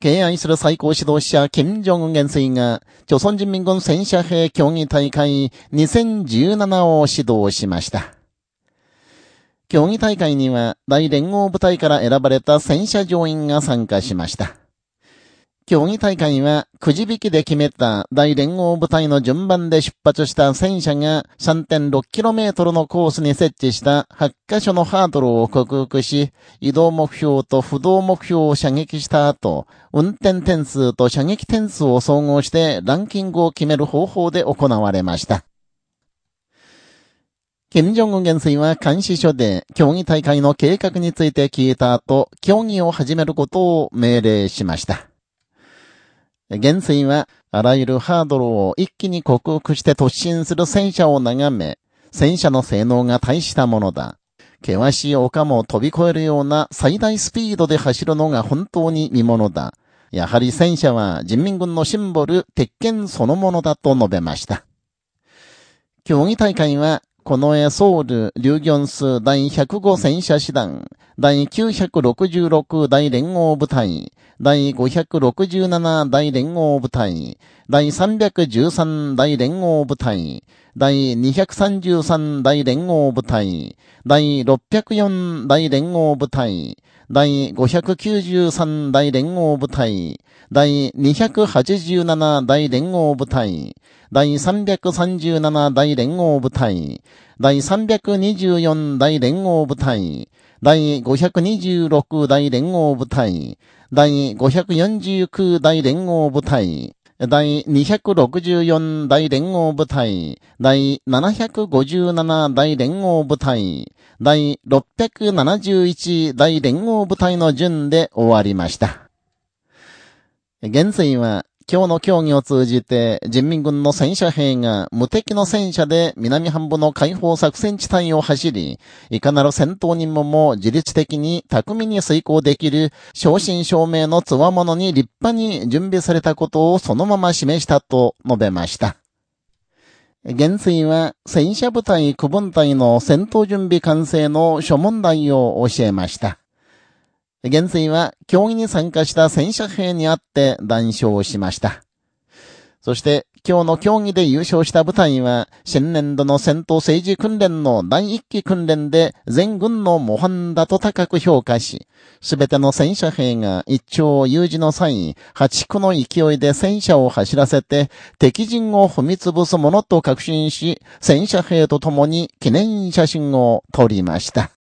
敬愛する最高指導者、金正恩元帥が、朝鮮人民軍戦車兵競技大会2017を指導しました。競技大会には、大連合部隊から選ばれた戦車乗員が参加しました。競技大会はくじ引きで決めた大連合部隊の順番で出発した戦車が 3.6km のコースに設置した8カ所のハードルを克服し、移動目標と不動目標を射撃した後、運転点数と射撃点数を総合してランキングを決める方法で行われました。金正恩元帥は監視所で競技大会の計画について聞いた後、競技を始めることを命令しました。元帥は、あらゆるハードルを一気に克服して突進する戦車を眺め、戦車の性能が大したものだ。険しい丘も飛び越えるような最大スピードで走るのが本当に見物だ。やはり戦車は人民軍のシンボル、鉄拳そのものだと述べました。競技大会はこの絵ソウル、リュギョンス第105戦車師団、第966大連合部隊、第567大連合部隊、第313大連合部隊、第233大連合部隊、第604大連合部隊、第593大連合部隊、第287大連合部隊、第337大連合部隊、第324大連合部隊、第526大連合部隊、第549大連合部隊、第264大連合部隊、第757大連合部隊、第671大連合部隊の順で終わりました。元帥は、今日の協議を通じて、人民軍の戦車兵が無敵の戦車で南半部の解放作戦地帯を走り、いかなる戦闘任務も自律的に巧みに遂行できる、正真正銘の強者に立派に準備されたことをそのまま示したと述べました。元帥は戦車部隊区分隊の戦闘準備完成の諸問題を教えました。元帥は競技に参加した戦車兵に会って談笑しました。そして、今日の競技で優勝した部隊は、新年度の戦闘政治訓練の第一期訓練で全軍の模範だと高く評価し、すべての戦車兵が一丁有事の際、八区の勢いで戦車を走らせて、敵陣を踏み潰すものと確信し、戦車兵と共に記念写真を撮りました。